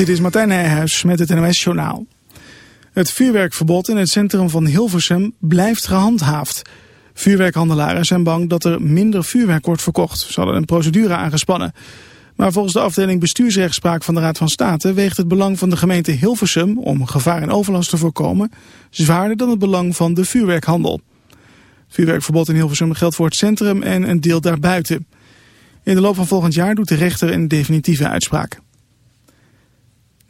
Dit is Martijn Nijhuis met het NOS Journaal. Het vuurwerkverbod in het centrum van Hilversum blijft gehandhaafd. Vuurwerkhandelaren zijn bang dat er minder vuurwerk wordt verkocht. Ze hadden een procedure aangespannen. Maar volgens de afdeling bestuursrechtspraak van de Raad van State... weegt het belang van de gemeente Hilversum om gevaar en overlast te voorkomen... zwaarder dan het belang van de vuurwerkhandel. Het vuurwerkverbod in Hilversum geldt voor het centrum en een deel daarbuiten. In de loop van volgend jaar doet de rechter een definitieve uitspraak.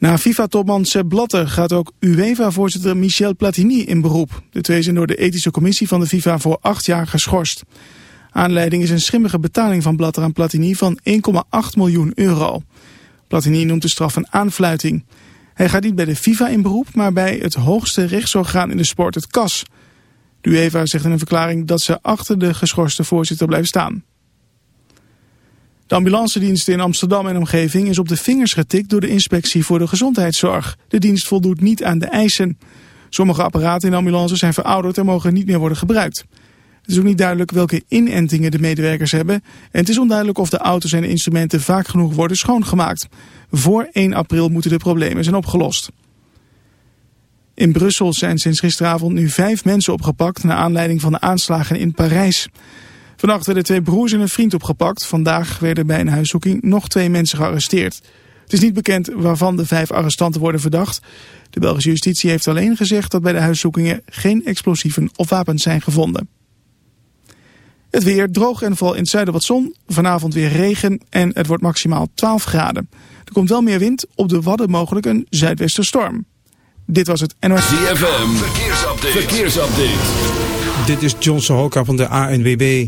Na FIFA-topman Sepp Blatter gaat ook UEFA-voorzitter Michel Platini in beroep. De twee zijn door de ethische commissie van de FIFA voor acht jaar geschorst. Aanleiding is een schimmige betaling van Blatter aan Platini van 1,8 miljoen euro. Platini noemt de straf een aanfluiting. Hij gaat niet bij de FIFA in beroep, maar bij het hoogste rechtsorgaan in de sport, het CAS. De UEFA zegt in een verklaring dat ze achter de geschorste voorzitter blijven staan. De ambulancedienst in Amsterdam en omgeving is op de vingers getikt door de inspectie voor de gezondheidszorg. De dienst voldoet niet aan de eisen. Sommige apparaten in de ambulance zijn verouderd en mogen niet meer worden gebruikt. Het is ook niet duidelijk welke inentingen de medewerkers hebben. En het is onduidelijk of de auto's en instrumenten vaak genoeg worden schoongemaakt. Voor 1 april moeten de problemen zijn opgelost. In Brussel zijn sinds gisteravond nu vijf mensen opgepakt... naar aanleiding van de aanslagen in Parijs. Vannacht werden twee broers en een vriend opgepakt. Vandaag werden bij een huiszoeking nog twee mensen gearresteerd. Het is niet bekend waarvan de vijf arrestanten worden verdacht. De Belgische justitie heeft alleen gezegd dat bij de huiszoekingen geen explosieven of wapens zijn gevonden. Het weer droog en vooral in het zuiden wat zon. Vanavond weer regen en het wordt maximaal 12 graden. Er komt wel meer wind, op de Wadden mogelijk een zuidwesterstorm. Dit was het NOS. ZFM, verkeersupdate. verkeersupdate. Dit is John Sohoka van de ANWB.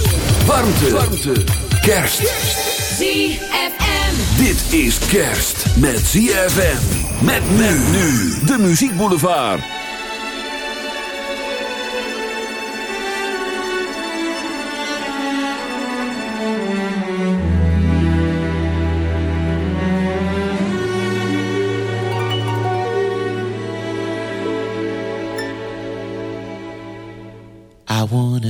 Warmte. Warmte. Kerst. ZFM. Dit is kerst met ZFM. Met men nu. De Muziek Boulevard.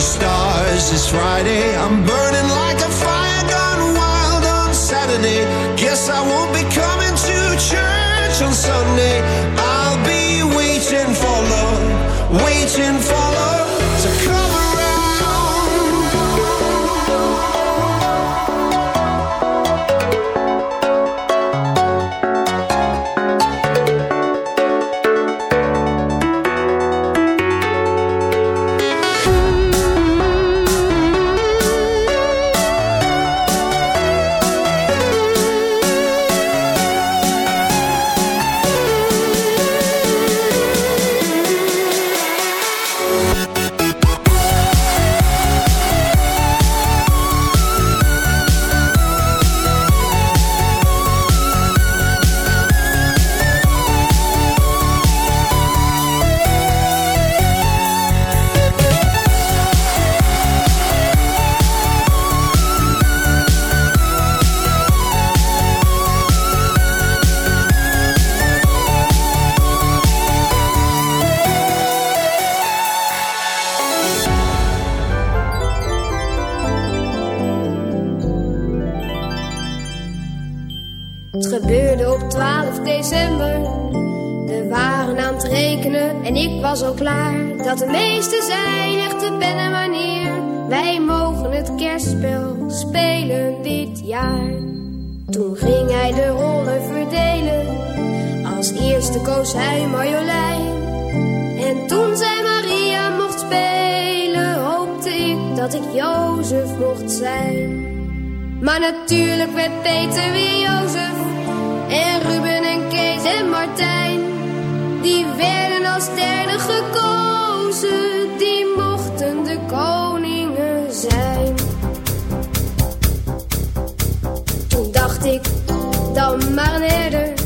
stars. It's Friday. I'm burning like a dat ik Jozef mocht zijn. Maar natuurlijk werd Peter weer Jozef. En Ruben en Kees en Martijn. Die werden als derde gekozen. Die mochten de koningen zijn. Toen dacht ik, dan maar een herder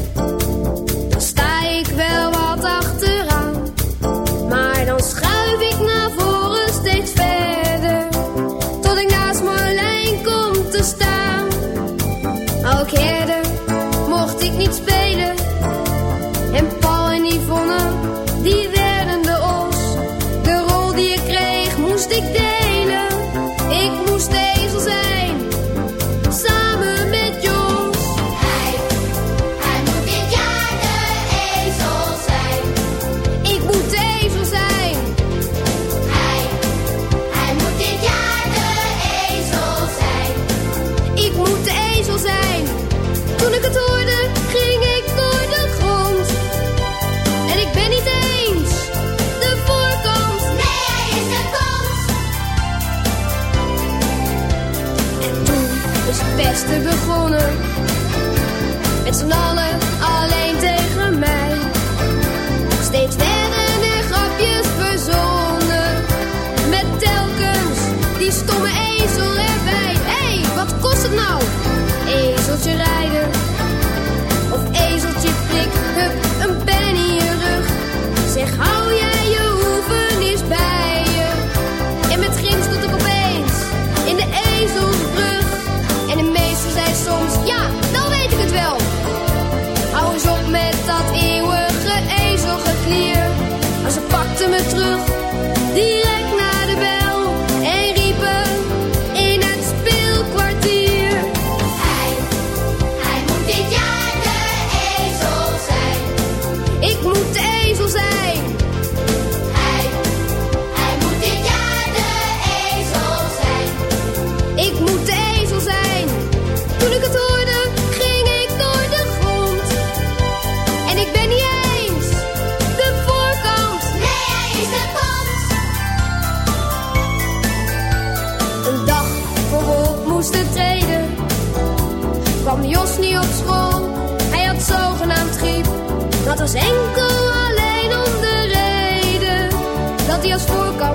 enkel alleen om de reden dat hij als voorkant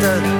Easter.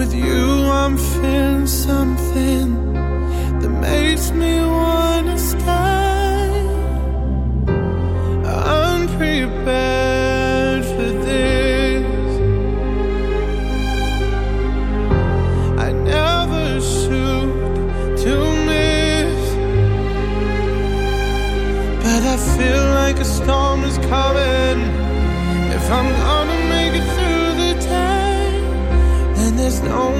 With you, I'm feeling something that makes me want. no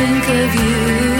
think of you.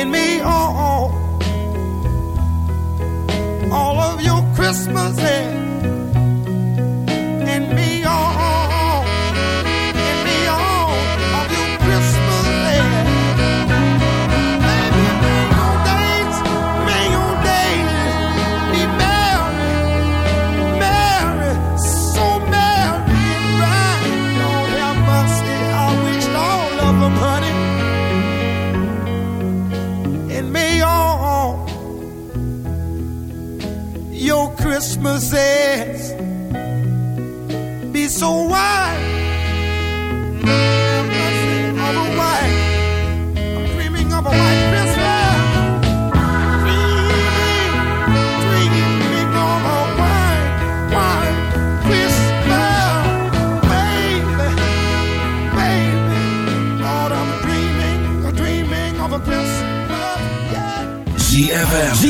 in me all, All of your Christmases. Christmas Eve.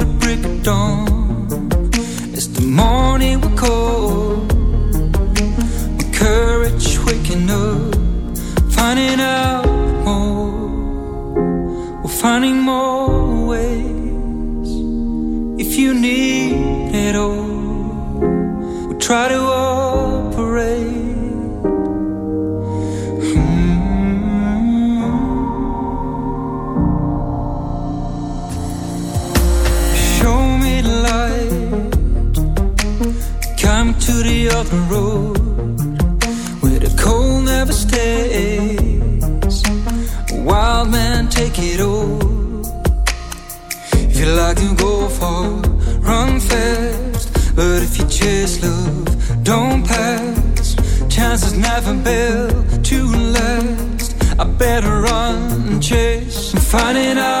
to break of dawn. It's the morning we're cold. Courage waking up, finding out more. We're finding more ways. If you need it all, we'll try to. Finding out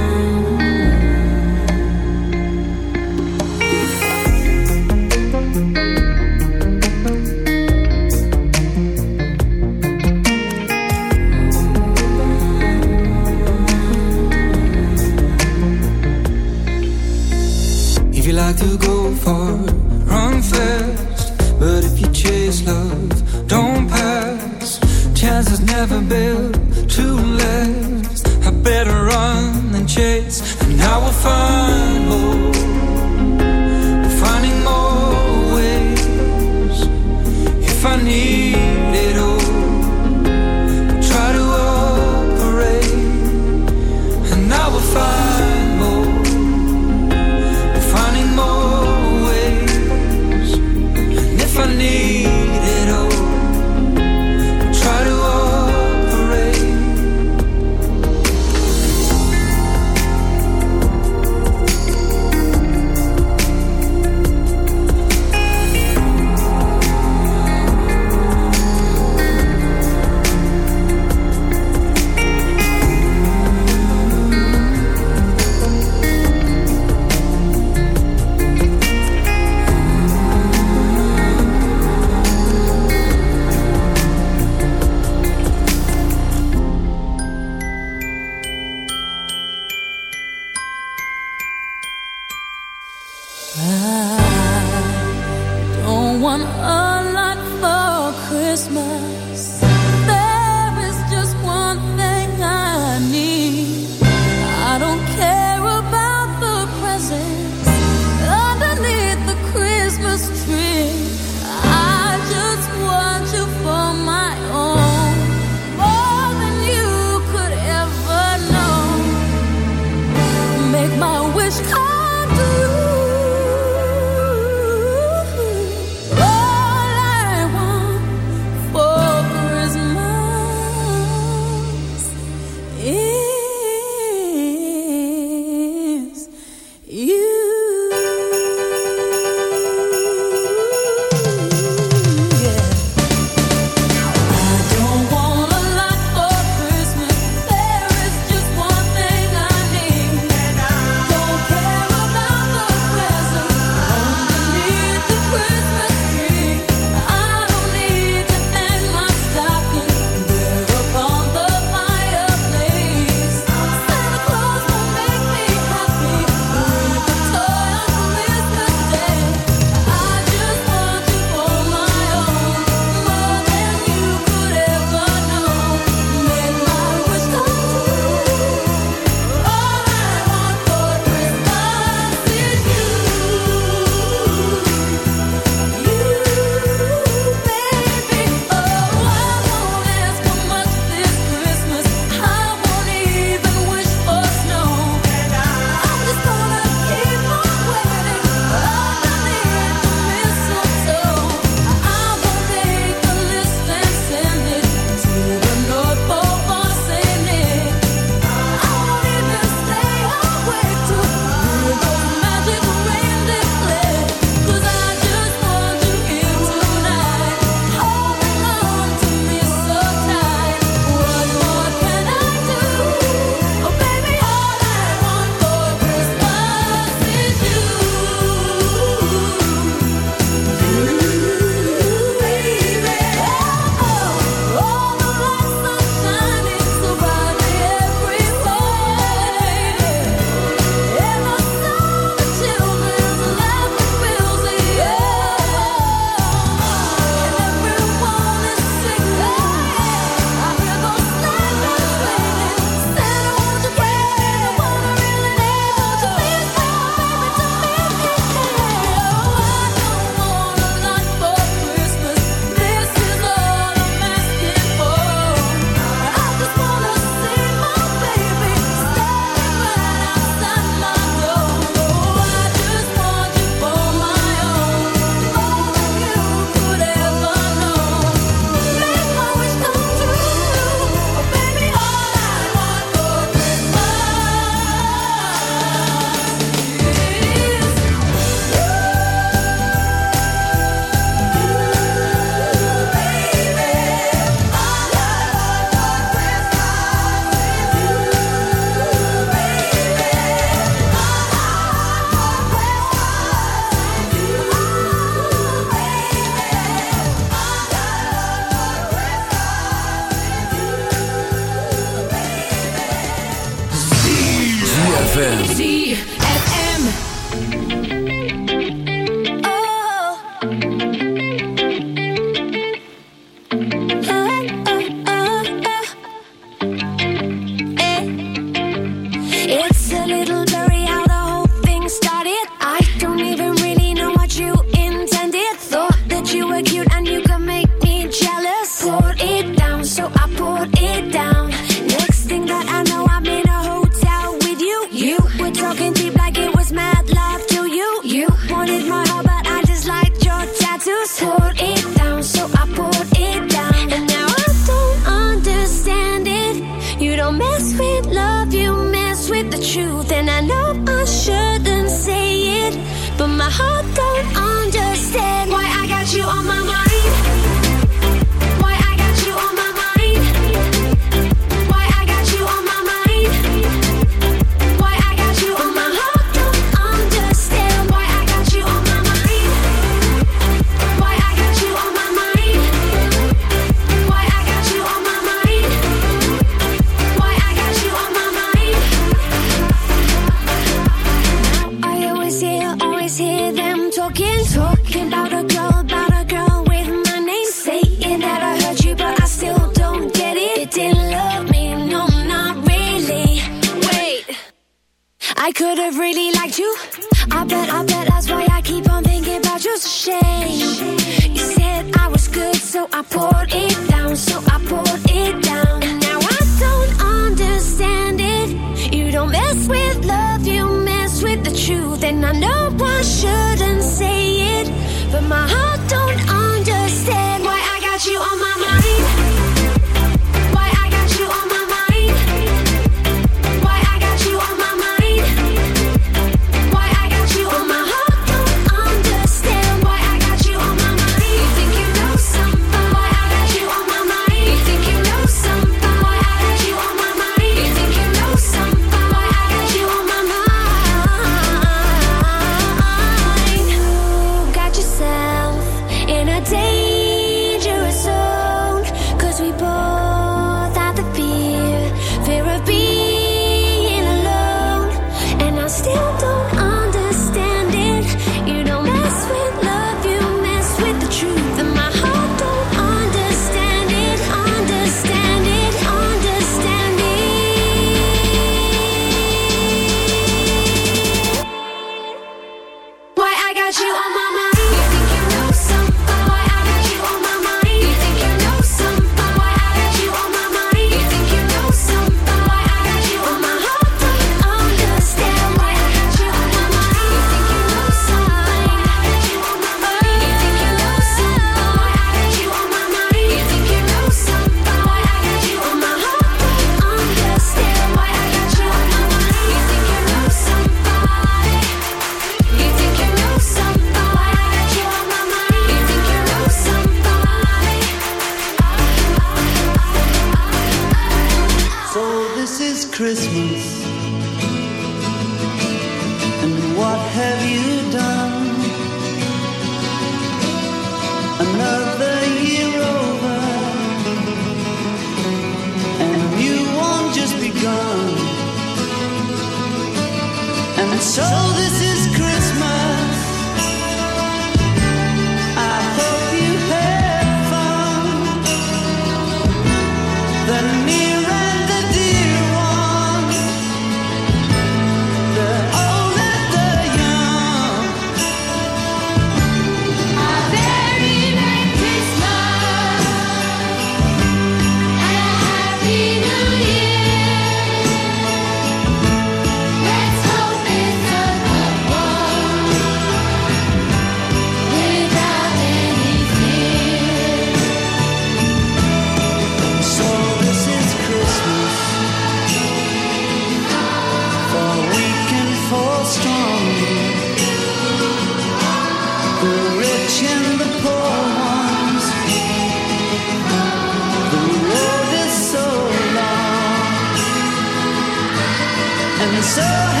so